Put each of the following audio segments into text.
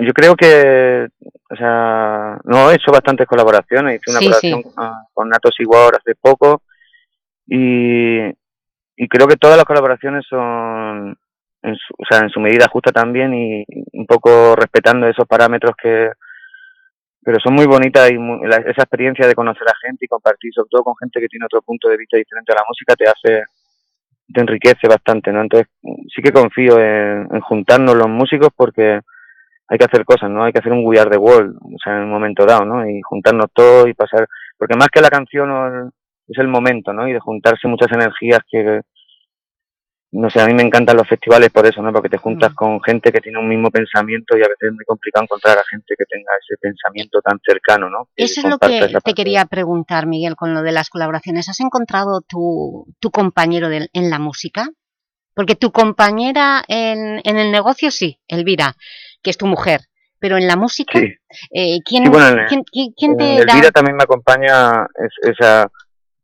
yo creo que, o sea, no he hecho bastantes colaboraciones, hice una colaboración con Natos Igual hace poco y, y creo que todas las colaboraciones son, en su, o sea, en su medida justa también y un poco respetando esos parámetros que, pero son muy bonitas y esa experiencia de conocer a gente y compartir, sobre todo con gente que tiene otro punto de vista diferente a la música, te hace, te enriquece bastante, ¿no? Entonces, sí que confío en, en juntarnos los músicos porque hay que hacer cosas, ¿no? Hay que hacer un We Are the World, o sea, en un momento dado, ¿no? Y juntarnos todos y pasar, porque más que la canción es el momento, ¿no? Y de juntarse muchas energías que, no sé, a mí me encantan los festivales por eso, ¿no? Porque te juntas mm. con gente que tiene un mismo pensamiento y a veces es muy complicado encontrar a gente que tenga ese pensamiento tan cercano, ¿no? eso es lo que te quería preguntar, Miguel, con lo de las colaboraciones. ¿Has encontrado tu, tu compañero en la música? Porque tu compañera en, en el negocio sí, Elvira, que es tu mujer, pero en la música, eh, ¿quién, ¿quién, te Elvira también me acompaña, esa,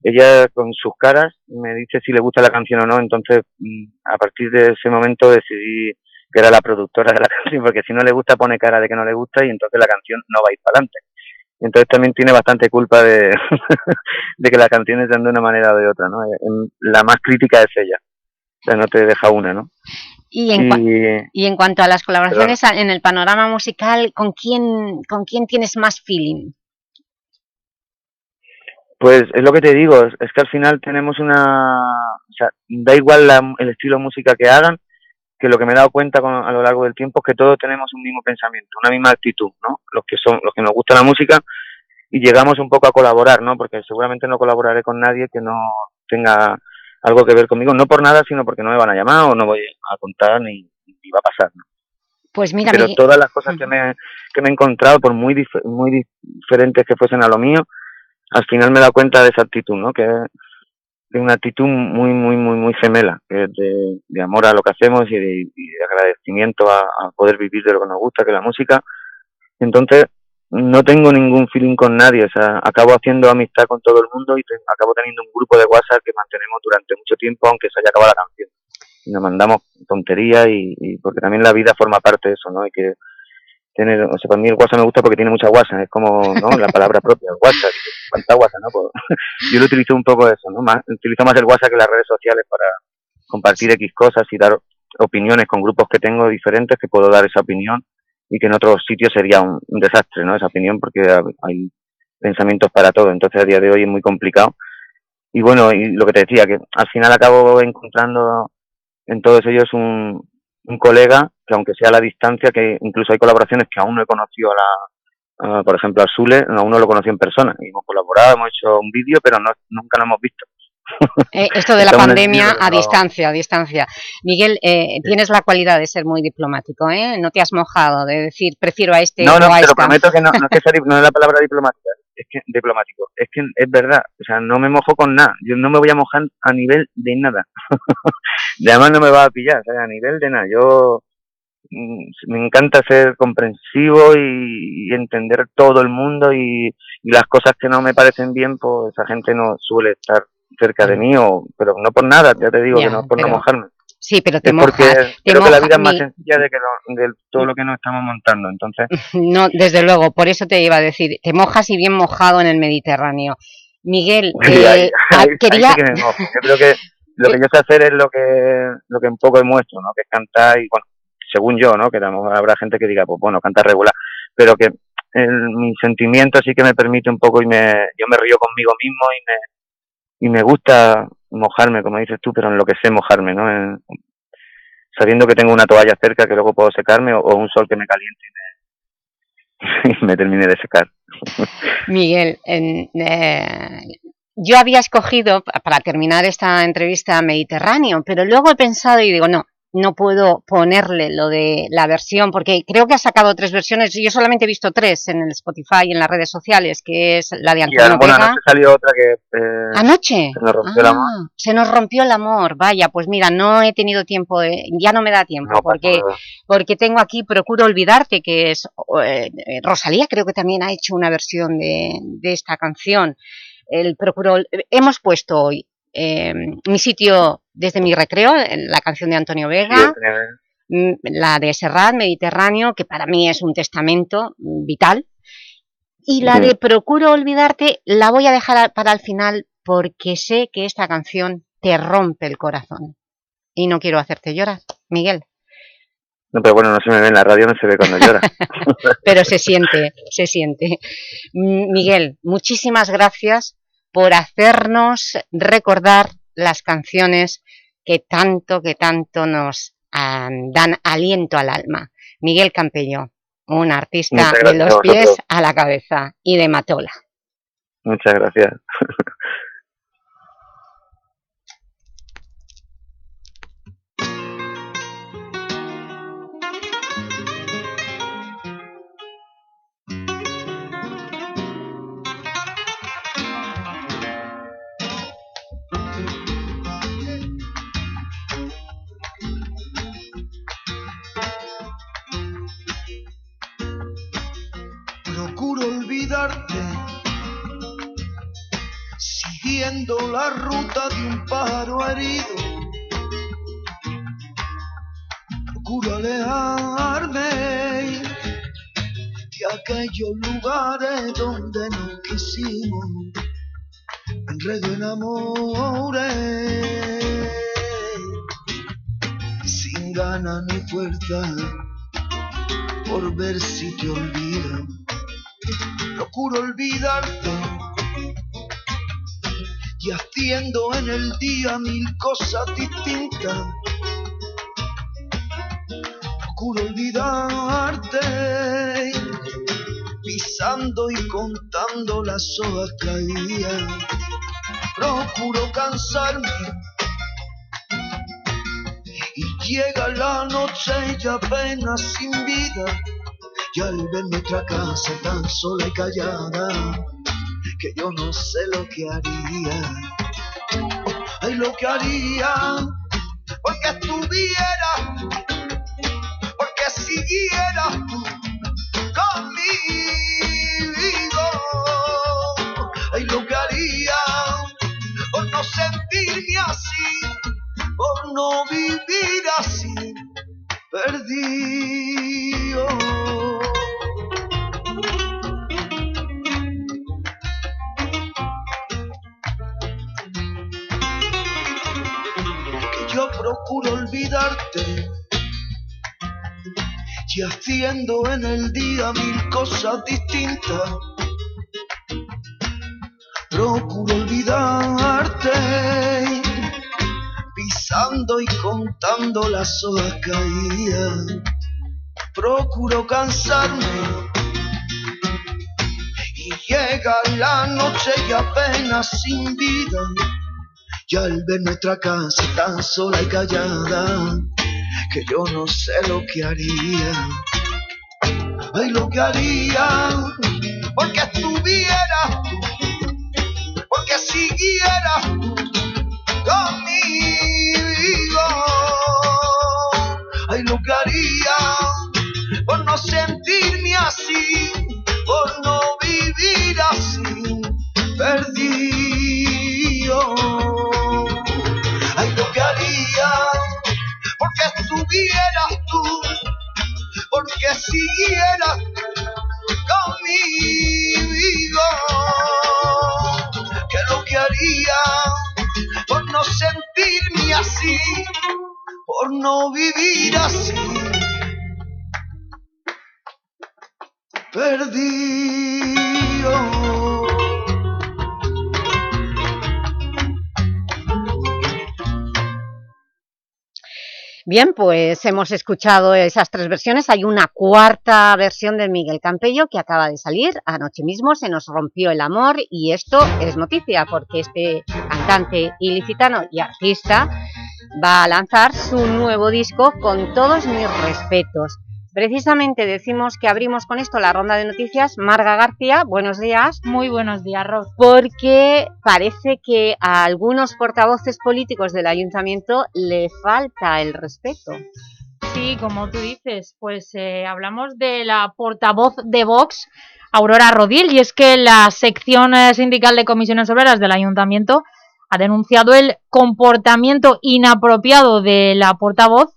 ella con sus caras me dice si le gusta la canción o no, entonces mm, a partir de ese momento decidí que era la productora de la canción, porque si no le gusta pone cara de que no le gusta y entonces la canción no va a ir para adelante. Entonces también tiene bastante culpa de, de que la canción sean de una manera o de otra, ¿no? La más crítica es ella, o sea, no te deja una, ¿no? Y en, y, en cuanto a las colaboraciones en el panorama musical, ¿con quién, ¿con quién tienes más feeling? Pues es lo que te digo, es, que al final tenemos una... O sea, da igual el estilo de música que hagan, que lo que me he dado cuenta a lo largo del tiempo es que todos tenemos un mismo pensamiento, una misma actitud, ¿no? Los que son, los que nos gusta la música y llegamos un poco a colaborar, ¿no? Porque seguramente no colaboraré con nadie que no tenga algo que ver conmigo, no por nada, sino porque no me van a llamar o no voy a contar ni, va a pasar. Pues mira, Pero todas las cosas que me, que me he encontrado, por muy, muy diferentes que fuesen a lo mío, al final me he dado cuenta de esa actitud, ¿no? Que es una actitud muy, muy, muy, muy gemela, que es de, amor a lo que hacemos y de, agradecimiento a, a, poder vivir de lo que nos gusta, que es la música. Entonces, no tengo ningún feeling con nadie, o sea, acabo haciendo amistad con todo el mundo y acabo teniendo un grupo de WhatsApp que mantenemos durante mucho tiempo, aunque se haya acabado la canción. Y nos mandamos tonterías y, porque también la vida forma parte de eso, ¿no? Hay que tener, o sea, para mí el WhatsApp me gusta porque tiene mucha WhatsApp, es como, ¿no? La palabra propia, WhatsApp, cuánta WhatsApp, ¿no? Pues, yo lo utilizo un poco eso, ¿no? Más, utilizo más el WhatsApp que las redes sociales para compartir X cosas y dar opiniones con grupos que tengo diferentes que puedo dar esa opinión y que en otros sitios sería un, desastre, ¿no? Esa opinión, porque hay pensamientos para todo. Entonces, a día de hoy es muy complicado. Y bueno, y lo que te decía, que al final acabo encontrando en todos ellos un, un colega que aunque sea a la distancia, que incluso hay colaboraciones que aún no he conocido a la, por ejemplo, a Sule, aún no lo conocí en persona. Y hemos colaborado, hemos hecho un vídeo, pero no, nunca lo hemos visto. Eh, esto de la pandemia a distancia, a distancia. Miguel, eh, tienes la cualidad de ser muy diplomático, ¿eh? No te has mojado de decir, prefiero a este no, no, te lo prometo que no, no es, que no es la palabra diplomática, es que diplomático. Es que es verdad, o sea, no me mojo con nada. Yo no me voy a mojar a nivel de nada. de además no me va a pillar, o sea, a nivel de nada. Yo mm, me encanta ser comprensivo y, entender todo el mundo y, y, las cosas que no me parecen bien, pues esa gente no suele estar cerca de mí, o, pero no por nada, ya te digo, que no por no mojarme. Sí, pero te mojas. creo que la vida es más sencilla de, que de todo lo que nos estamos montando, entonces... No, desde luego, por eso te iba a decir, te mojas y bien mojado en el Mediterráneo. Miguel, eh, quería... Que Yo creo que lo que yo sé hacer es lo que lo que un poco demuestro, ¿no? Que es cantar y, bueno, según yo, ¿no? Que habrá gente que diga, pues bueno, canta regular, pero que el, mi sentimiento sí que me permite un poco y me yo me río conmigo mismo y me y me gusta mojarme, como dices tú, pero en lo que sé mojarme, ¿no? sabiendo que tengo una toalla cerca que luego puedo secarme o, un sol que me caliente y me, termine de secar. Miguel, eh, yo había escogido para terminar esta entrevista Mediterráneo, pero luego he pensado y digo, no, no puedo ponerle lo de la versión, porque creo que ha sacado tres versiones, yo solamente he visto tres en el Spotify y en las redes sociales, que es la de Antonio bueno, anoche salió otra que... Eh, ¿Anoche? Se nos rompió el amor. Ah, se nos rompió el amor, vaya, pues mira, no he tenido tiempo, ya no me da tiempo, porque, porque tengo aquí Procuro Olvidarte, que es... Eh, Rosalía creo que también ha hecho una versión de, de esta canción. El Procuro... Hemos puesto hoy eh, mi sitio desde mi recreo, la canción de Antonio Vega. mm, la de Serrat, Mediterráneo, que para mí es un testamento vital, y la de Procuro olvidarte la voy a dejar para el final porque sé que esta canción te rompe el corazón. Y no quiero hacerte llorar. Miguel. No, pero bueno, no se me ve en la radio, no se ve cuando llora. pero se siente, se siente. Miguel, muchísimas gracias por hacernos recordar las canciones que tanto, que tanto nos dan aliento al alma. Miguel Campello, un artista de los pies a la cabeza y de Matola. Muchas gracias. siguiendo la ruta de un pájaro herido. Procuro alejarme de aquellos lugares donde no quisimos, enredo en amores, sin ganas ni fuerza por ver si te olvido. Procuro olvidarte y haciendo en el día mil cosas distintas. Procuro olvidarte, pisando y contando las hojas caídas. Procuro cansarme y llega la noche y apenas sin vida y al ver nuestra casa tan sola y callada, que yo no sé lo que haría, ay lo que haría, porque estuviera, porque siguiera conmigo, ay lo que haría, por no sentirme así, por no vivir así, perdido. Procuro olvidarte y haciendo en el día mil cosas distintas. Procuro olvidarte, pisando y contando las hojas caídas. Procuro cansarme y llega la noche y apenas sin vida y al ver nuestra casa tan sola y callada, que yo no sé lo que haría, ay lo que haría, porque estuviera, porque siguiera conmigo, ay lo que haría, por no sentirme así, por no vivir así, perdido porque estuvieras tú, porque siguieras conmigo, que lo que haría por no sentirme así, por no vivir así, perdido. Bien, pues hemos escuchado esas tres versiones. Hay una cuarta versión de Miguel Campello que acaba de salir. Anoche mismo se nos rompió el amor y esto es noticia porque este cantante ilicitano y artista va a lanzar su nuevo disco con todos mis respetos. Precisamente decimos que abrimos con esto la ronda de noticias. Marga García, buenos días. Muy buenos días, Ros. Porque parece que a algunos portavoces políticos del Ayuntamiento le falta el respeto. Sí, como tú dices, pues eh, hablamos de la portavoz de Vox, Aurora Rodil, y es que la sección eh, sindical de comisiones obreras del Ayuntamiento ha denunciado el comportamiento inapropiado de la portavoz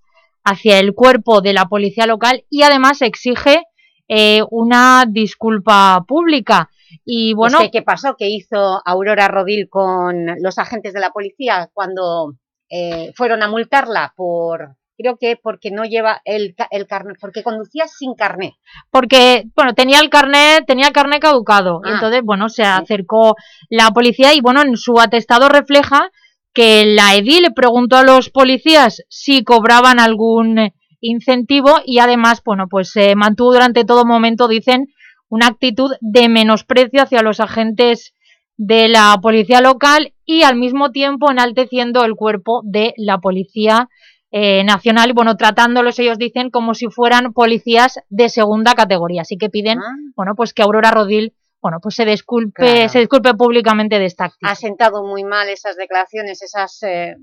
hacia el cuerpo de la policía local y además exige eh, una disculpa pública. Y bueno, ¿Qué pasó? ¿Qué hizo Aurora Rodil con los agentes de la policía cuando eh, fueron a multarla por creo que porque no lleva el, el carnet, porque conducía sin carnet. Porque, bueno, tenía el carnet, tenía el carnet caducado, Ah. entonces, bueno, se acercó la policía y, bueno, en su atestado refleja que la edil le preguntó a los policías si cobraban algún incentivo y además, bueno, pues se mantuvo durante todo momento, dicen, una actitud de menosprecio hacia los agentes de la policía local y al mismo tiempo enalteciendo el cuerpo de la policía eh, nacional y bueno, tratándolos ellos dicen como si fueran policías de segunda categoría, así que piden, Ah. bueno, pues que Aurora Rodil, bueno, pues se disculpe, Claro. se disculpe públicamente de esta actitud. Ha sentado muy mal esas declaraciones, esas eh,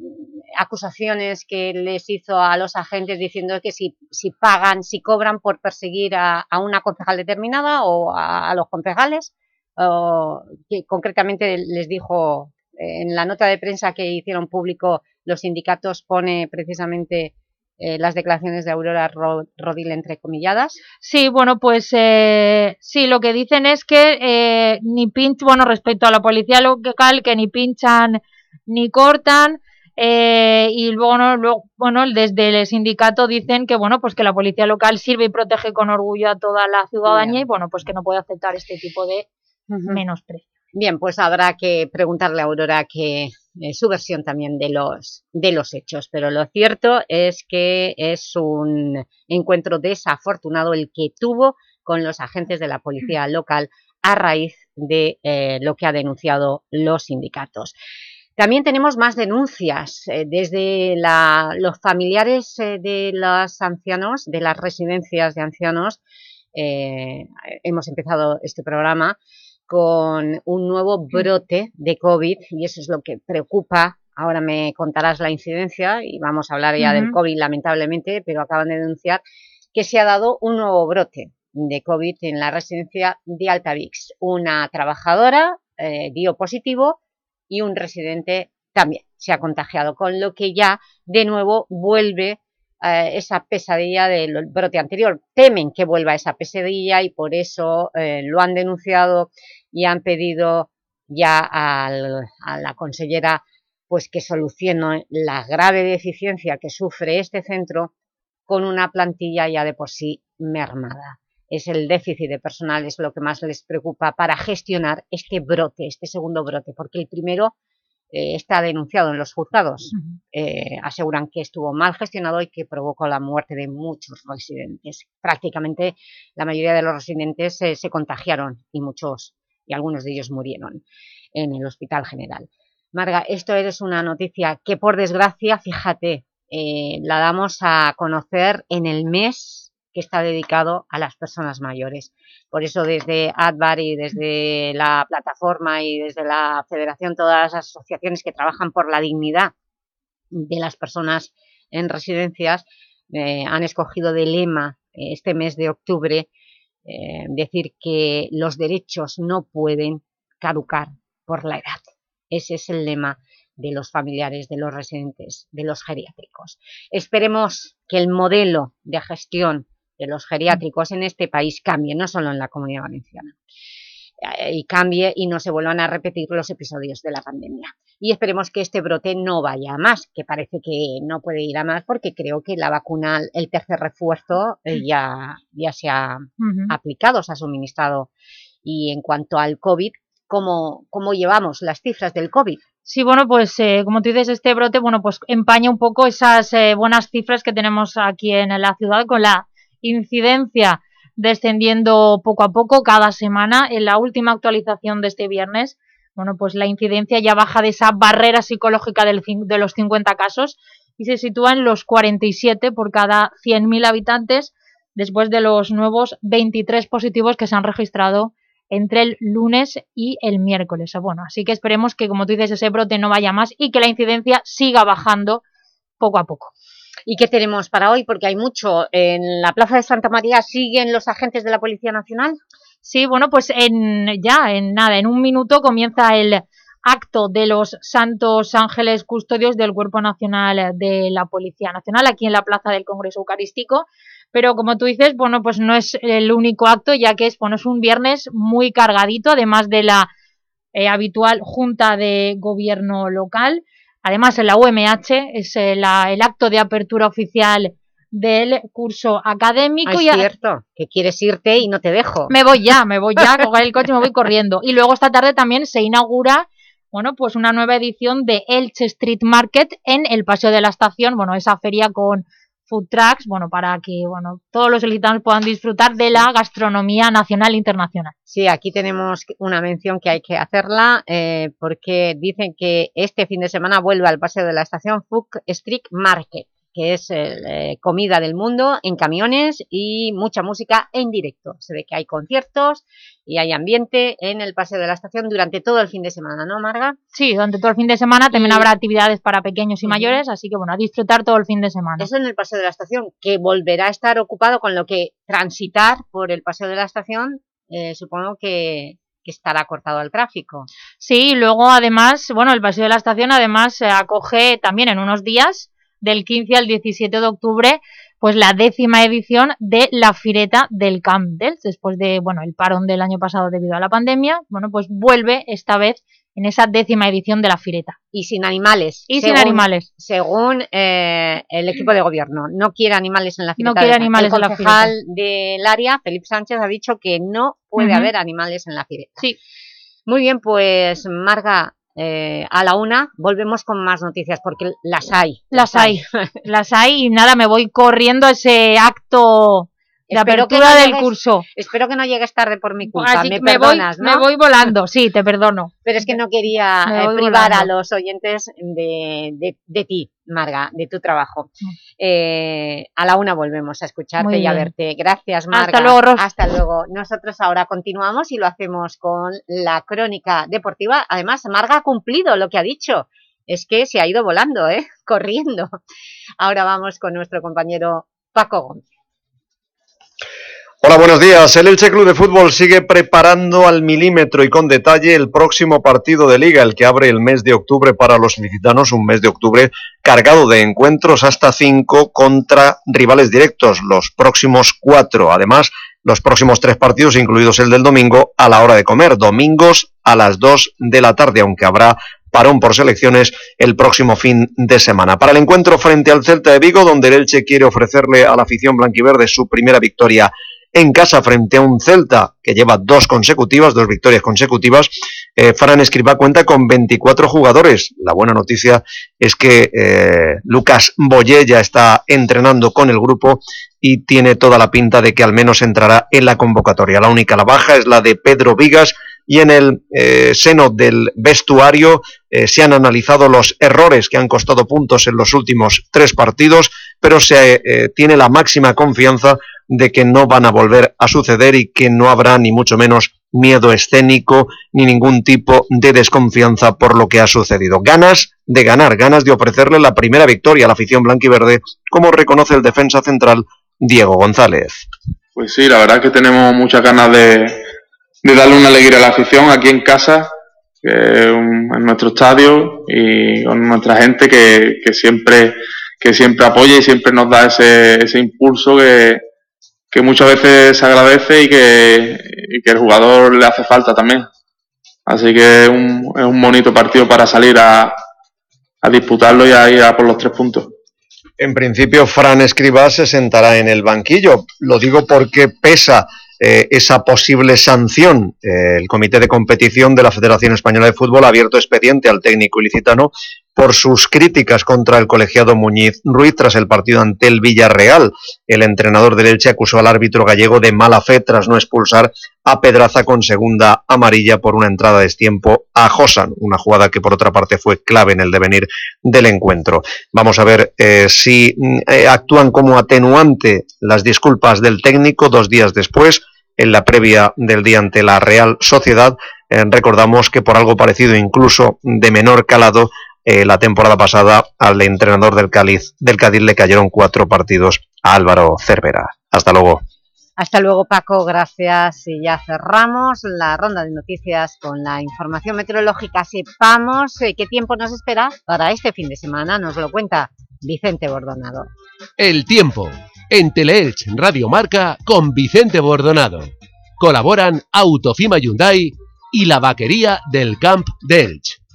acusaciones que les hizo a los agentes diciendo que si, si pagan, si cobran por perseguir a, a una concejal determinada o a, a los concejales, o que concretamente les dijo eh, en la nota de prensa que hicieron público los sindicatos pone precisamente eh, las declaraciones de Aurora Ro- Rodil entrecomilladas. Sí, bueno, pues eh, sí, lo que dicen es que eh, ni pinch, bueno, respecto a la policía local, que ni pinchan ni cortan, eh, y luego, no, luego, bueno, desde el sindicato dicen que, bueno, pues que la policía local sirve y protege con orgullo a toda la ciudadanía Bien. y, bueno, pues que no puede aceptar este tipo de menosprecio. Bien, pues habrá que preguntarle a Aurora que eh, su versión también de los, de los hechos, pero lo cierto es que es un encuentro desafortunado el que tuvo con los agentes de la policía local a raíz de eh, lo que ha denunciado los sindicatos. También tenemos más denuncias eh, desde la- los familiares eh, de los ancianos, de las residencias de ancianos. hemos empezado este programa con un nuevo brote de COVID y eso es lo que preocupa. Ahora me contarás la incidencia y vamos a hablar ya del. COVID lamentablemente, pero acaban de denunciar que se ha dado un nuevo brote de COVID en la residencia de Altavix. Una trabajadora eh, dio positivo y un residente también se ha contagiado, con lo que ya de nuevo vuelve eh, esa pesadilla del brote anterior. Temen que vuelva esa pesadilla y por eso eh, lo han denunciado y han pedido ya a la consellera pues que solucione la grave deficiencia que sufre este centro con una plantilla ya de por sí mermada. Es el déficit de personal, es lo que más les preocupa para gestionar este brote, este segundo brote, porque el primero eh, está denunciado en los juzgados. Eh, aseguran que estuvo mal gestionado y que provocó la muerte de muchos residentes. Prácticamente la mayoría de los residentes eh, se contagiaron y muchos, y algunos de ellos murieron en el Hospital General. Marga, esto es una noticia que por desgracia, fíjate, la damos a conocer en el mes que está dedicado a las personas mayores. Por eso desde ADVAR y desde la plataforma y desde la federación, todas las asociaciones que trabajan por la dignidad de las personas en residencias eh, han escogido de lema eh, este mes de octubre eh, decir que los derechos no pueden caducar por la edad. Ese es el lema de los familiares, de los residentes, de los geriátricos. Esperemos que el modelo de gestión de los geriátricos en este país cambie, no solo en la Comunidad Valenciana, eh, y cambie y no se vuelvan a repetir los episodios de la pandemia. Y esperemos que este brote no vaya a más, que parece que no puede ir a más porque creo que la vacuna, el tercer refuerzo, eh, ya, ya se ha aplicado, se ha suministrado. Y en cuanto al COVID, ¿cómo, cómo llevamos las cifras del COVID? Sí, bueno, pues eh, como tú dices, este brote, bueno, pues empaña un poco esas eh, buenas cifras que tenemos aquí en la ciudad con la incidencia descendiendo poco a poco cada semana. En la última actualización de este viernes, bueno, pues la incidencia ya baja de esa barrera psicológica del de los 50 casos y se sitúa en los 47 por cada 100.000 habitantes después de los nuevos 23 positivos que se han registrado entre el lunes y el miércoles. Bueno, así que esperemos que, como tú dices, ese brote no vaya más y que la incidencia siga bajando poco a poco. ¿Y qué tenemos para hoy? Porque hay mucho. En la Plaza de Santa María siguen los agentes de la Policía Nacional. Sí, bueno, pues en ya, en nada, en un minuto comienza el acto de los Santos Ángeles Custodios del Cuerpo Nacional de la Policía Nacional, aquí en la Plaza del Congreso Eucarístico. Pero como tú dices, bueno, pues no es el único acto, ya que es, bueno, es un viernes muy cargadito, además de la eh, habitual Junta de Gobierno local. Además, en la UMH es el, el acto de apertura oficial del curso académico. y es cierto, que quieres irte y no te dejo. Me voy ya, me voy ya, coger el coche y me voy corriendo. Y luego esta tarde también se inaugura bueno, pues una nueva edición de Elche Street Market en el Paseo de la Estación, bueno, esa feria con food trucks, bueno, para que bueno todos los ilicitanos puedan disfrutar de la gastronomía nacional e internacional. Sí, aquí tenemos una mención que hay que hacerla, eh, porque dicen que este fin de semana vuelve al Paseo de la Estación Food Street Market que es eh, comida del mundo en camiones y mucha música en directo. Se ve que hay conciertos y hay ambiente en el Paseo de la Estación durante todo el fin de semana, ¿no, Marga? Sí, durante todo el fin de semana también habrá actividades para pequeños y mayores, así que bueno, a disfrutar todo el fin de semana. Eso en el Paseo de la Estación, que volverá a estar ocupado con lo que transitar por el Paseo de la Estación, eh, supongo que, que estará cortado al tráfico. Sí, y luego además, bueno, el Paseo de la Estación además se acoge también en unos días del 15 al 17 de octubre, pues la décima edición de la Fireta del Camp Dells, después de, bueno, el parón del año pasado debido a la pandemia, bueno, pues vuelve esta vez en esa décima edición de la Fireta. Y sin animales. Y sin animales. Según eh, el equipo de gobierno. No quiere animales en la Fireta. No quiere animales en la Fireta. El del área, Felipe Sánchez, ha dicho que no puede haber animales en la Fireta. Sí. Muy bien, pues Marga, eh, a la una volvemos con más noticias, porque las hay. Las, hay, las hay y nada, me voy corriendo a ese acto de apertura del curso. Espero que no llegues tarde por mi culpa, me, perdonas, voy, Me voy volando, sí, te perdono. Pero es que no quería eh, privar a los oyentes de, de, ti, Marga, de tu trabajo. Mm. Eh, a la una volvemos a escucharte y a verte. Gracias, Marga. Hasta luego, Hasta luego. Nosotros ahora continuamos y lo hacemos con la crónica deportiva. Además, Marga ha cumplido lo que ha dicho. Es que se ha ido volando, ¿eh? corriendo. Ahora vamos con nuestro compañero Paco Gómez. Hola, buenos días. El Elche Club de Fútbol sigue preparando al milímetro y con detalle el próximo partido de Liga, el que abre el mes de octubre para los licitanos, un mes de octubre cargado de encuentros hasta cinco contra rivales directos, los próximos cuatro. Además, los próximos tres partidos, incluidos el del domingo, a la hora de comer, domingos a las dos de la tarde, aunque habrá parón por selecciones el próximo fin de semana. Para el encuentro frente al Celta de Vigo, donde el Elche quiere ofrecerle a la afición blanquiverde su primera victoria en casa frente a un Celta que lleva dos consecutivas, dos victorias consecutivas, eh, Fran Escriba cuenta con 24 jugadores. La buena noticia es que eh, Lucas Boye ya está entrenando con el grupo y tiene toda la pinta de que al menos entrará en la convocatoria. La única la baja es la de Pedro Vigas y en el eh, seno del vestuario se han analizado los errores que han costado puntos en los últimos tres partidos, pero se tiene la máxima confianza de que no van a volver a suceder y que no habrá ni mucho menos miedo escénico ni ningún tipo de desconfianza por lo que ha sucedido. Ganas de ganar, ganas de ofrecerle la primera victoria a la afición blanquiverde, como reconoce el defensa central Diego González. Pues sí, la verdad es que tenemos muchas ganas de, darle una alegría a la afición aquí en casa, en nuestro estadio y con nuestra gente que, siempre que siempre apoya y siempre nos da ese, ese impulso que, que muchas veces se agradece y que, que el jugador le hace falta también. Así que es un, es un bonito partido para salir a, a disputarlo y a ir a por los tres puntos. En principio, Fran Escribá se sentará en el banquillo. Lo digo porque pesa eh, esa posible sanción. Eh, el Comité de Competición de la Federación Española de Fútbol ha abierto expediente al técnico ilicitano por sus críticas contra el colegiado Muñiz Ruiz tras el partido ante el Villarreal. El entrenador del Elche acusó al árbitro gallego de mala fe tras no expulsar a Pedraza con segunda amarilla por una entrada de tiempo a Josan, una jugada que por otra parte fue clave en el devenir del encuentro. Vamos a ver eh, si mm, actúan como atenuante las disculpas del técnico dos días después en la previa del día ante la Real Sociedad. Eh, recordamos que por algo parecido, incluso de menor calado, eh, la temporada pasada al entrenador del Cádiz, del Cádiz le cayeron cuatro partidos a Álvaro Cervera. Hasta luego. Hasta luego Paco, gracias y ya cerramos la ronda de noticias con la información meteorológica. Sepamos eh, qué tiempo nos espera para este fin de semana, nos lo cuenta Vicente Bordonado. El tiempo, en Teleelch Radio Marca con Vicente Bordonado. Colaboran Autofima Hyundai y la vaquería del Camp de Elch.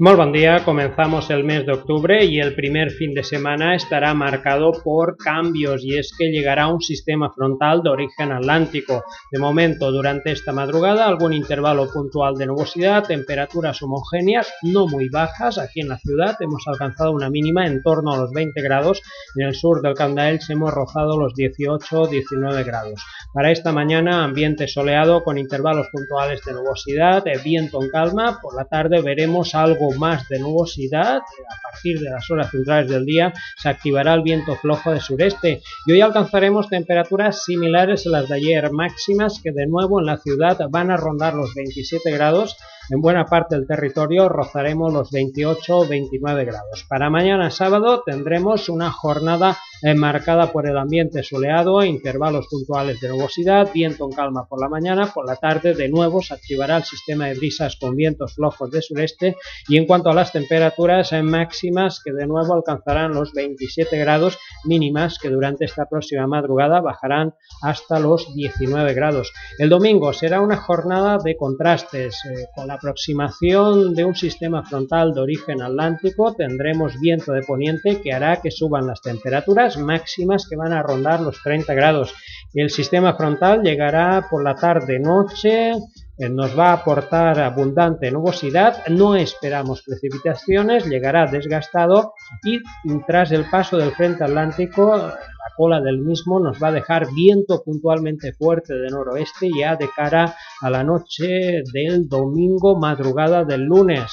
Muy buen día, comenzamos el mes de octubre y el primer fin de semana estará marcado por cambios y es que llegará un sistema frontal de origen atlántico. De momento, durante esta madrugada, algún intervalo puntual de nubosidad, temperaturas homogéneas, no muy bajas. Aquí en la ciudad hemos alcanzado una mínima en torno a los 20 grados. En el sur del se hemos rozado los 18-19 grados. Para esta mañana, ambiente soleado con intervalos puntuales de nubosidad, viento en calma. Por la tarde veremos algo más de nubosidad, a partir de las horas centrales del día se activará el viento flojo de sureste. Y hoy alcanzaremos temperaturas similares a las de ayer, máximas que de nuevo en la ciudad van a rondar los 27 grados en buena parte del territorio rozaremos los 28 o 29 grados. Para mañana sábado tendremos una jornada marcada por el ambiente soleado, intervalos puntuales de nubosidad, viento en calma por la mañana, por la tarde de nuevo se activará el sistema de brisas con vientos flojos de sureste y en cuanto a las temperaturas máximas que de nuevo alcanzarán los 27 grados mínimas que durante esta próxima madrugada bajarán hasta los 19 grados. El domingo será una jornada de contrastes eh, con la aproximación de un sistema frontal de origen atlántico tendremos viento de poniente que hará que suban las temperaturas máximas que van a rondar los 30 grados. El sistema frontal llegará por la tarde-noche, eh, nos va a aportar abundante nubosidad, no esperamos precipitaciones, llegará desgastado y tras el paso del frente atlántico cola del mismo nos va a dejar viento puntualmente fuerte de noroeste ya de cara a la noche del domingo, madrugada del lunes.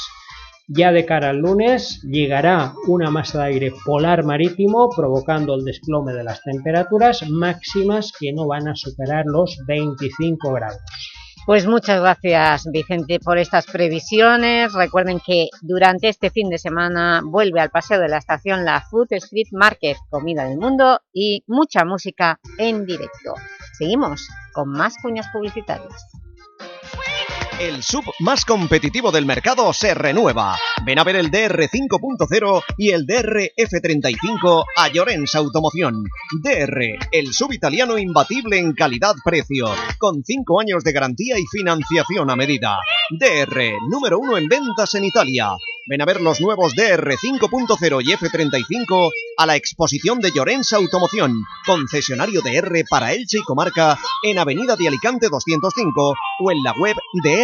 Ya de cara al lunes llegará una masa de aire polar marítimo provocando el desplome de las temperaturas máximas que no van a superar los 25 grados. Pues muchas gracias Vicente por estas previsiones. Recuerden que durante este fin de semana vuelve al paseo de la estación la Food Street Market, comida del mundo y mucha música en directo. Seguimos con más cuñas publicitarias. El sub más competitivo del mercado se renueva. Ven a ver el DR 5.0 y el DR F35 a Llorens Automoción. DR, el sub italiano imbatible en calidad-precio, con 5 años de garantía y financiación a medida. DR, número 1 en ventas en Italia. Ven a ver los nuevos DR 5.0 y F35 a la exposición de Llorens Automoción, concesionario de R para Elche y Comarca en Avenida de Alicante 205 o en la web de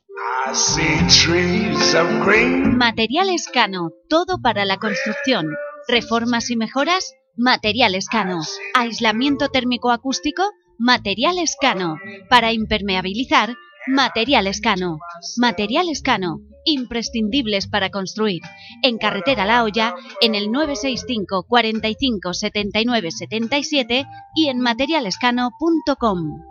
Materiales Cano, todo para la construcción. Reformas y mejoras, Materiales Cano. Aislamiento térmico acústico, Materiales Cano. Para impermeabilizar, Materiales Cano. Materiales Cano, imprescindibles para construir. En Carretera La Hoya, en el 965 45 79 77 y en materialescano.com.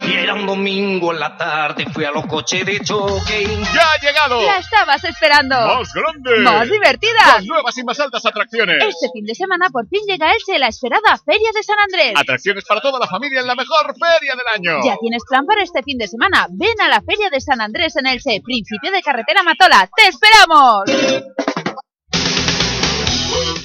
Y era un domingo en la tarde, fui a los coches de choque. ¡Ya ha llegado! ¡La estabas esperando! ¡Más grande! ¡Más divertida! ¡Con nuevas y más altas atracciones! Este fin de semana por fin llega Elche la esperada Feria de San Andrés. Atracciones para toda la familia en la mejor feria del año. Ya tienes plan para este fin de semana. Ven a la Feria de San Andrés en Elche, principio de carretera Matola. ¡Te esperamos!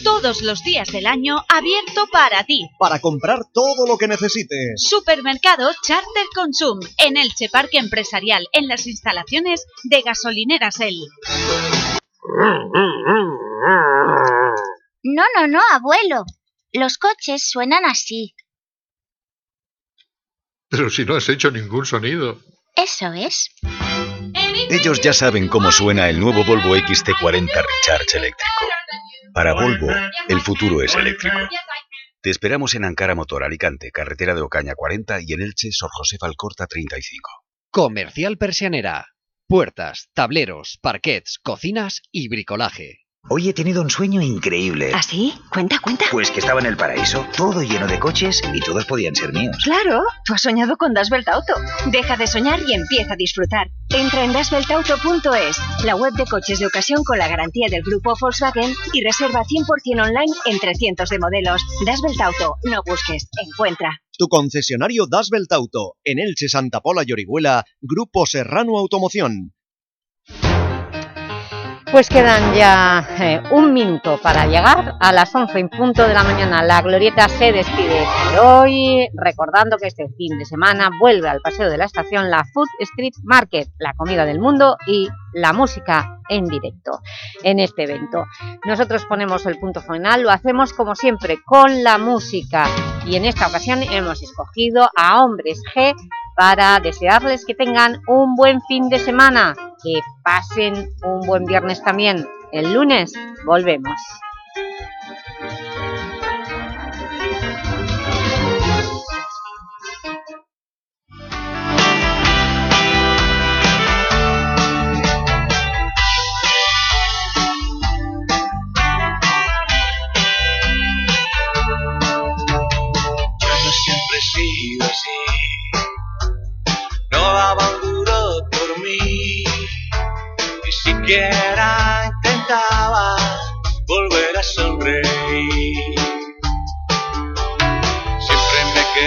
Todos los días del año abierto para ti. Para comprar todo lo que necesites. Supermercado Charter Consum en Elche Parque Empresarial, en las instalaciones de Gasolineras El. No, no, no, abuelo. Los coches suenan así. Pero si no has hecho ningún sonido. Eso es. Ellos ya saben cómo suena el nuevo Volvo XT40 Recharge eléctrico. Para Volvo, el futuro es eléctrico. Te esperamos en Ankara Motor Alicante, carretera de Ocaña 40 y en Elche, Sor José Alcorta 35. Comercial Persianera. Puertas, tableros, parquets, cocinas y bricolaje. Hoy he tenido un sueño increíble. ¿Ah, sí? Cuenta, cuenta. Pues que estaba en el paraíso, todo lleno de coches y todos podían ser míos. Claro, tú has soñado con Das Belt Auto. Deja de soñar y empieza a disfrutar. Entra en dasbeltauto.es, la web de coches de ocasión con la garantía del grupo Volkswagen y reserva 100% online entre cientos de modelos. Das Belt Auto, no busques, encuentra. Tu concesionario Das Belt Auto, en Elche, Santa Pola y Orihuela, Grupo Serrano Automoción. Pues quedan ya eh, un minuto para llegar a las 11 en punto de la mañana. La Glorieta se despide hoy, recordando que este fin de semana vuelve al Paseo de la Estación la Food Street Market, la comida del mundo y la música en directo en este evento. Nosotros ponemos el punto final, lo hacemos como siempre con la música y en esta ocasión hemos escogido a Hombres G para desearles que tengan un buen fin de semana, que pasen un buen viernes también. El lunes volvemos. siquiera intentaba volver a sonreír.